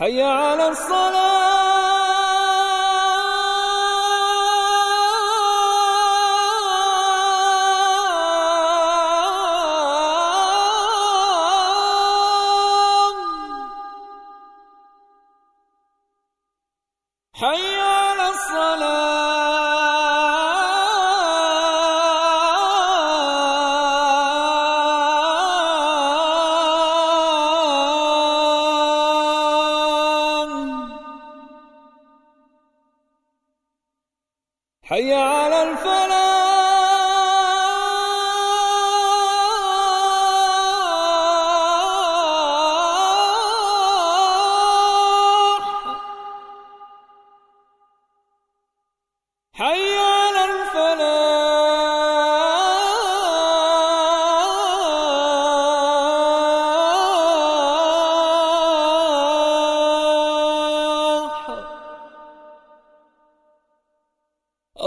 حي على الصلاة. حي حي على الفلاح. حي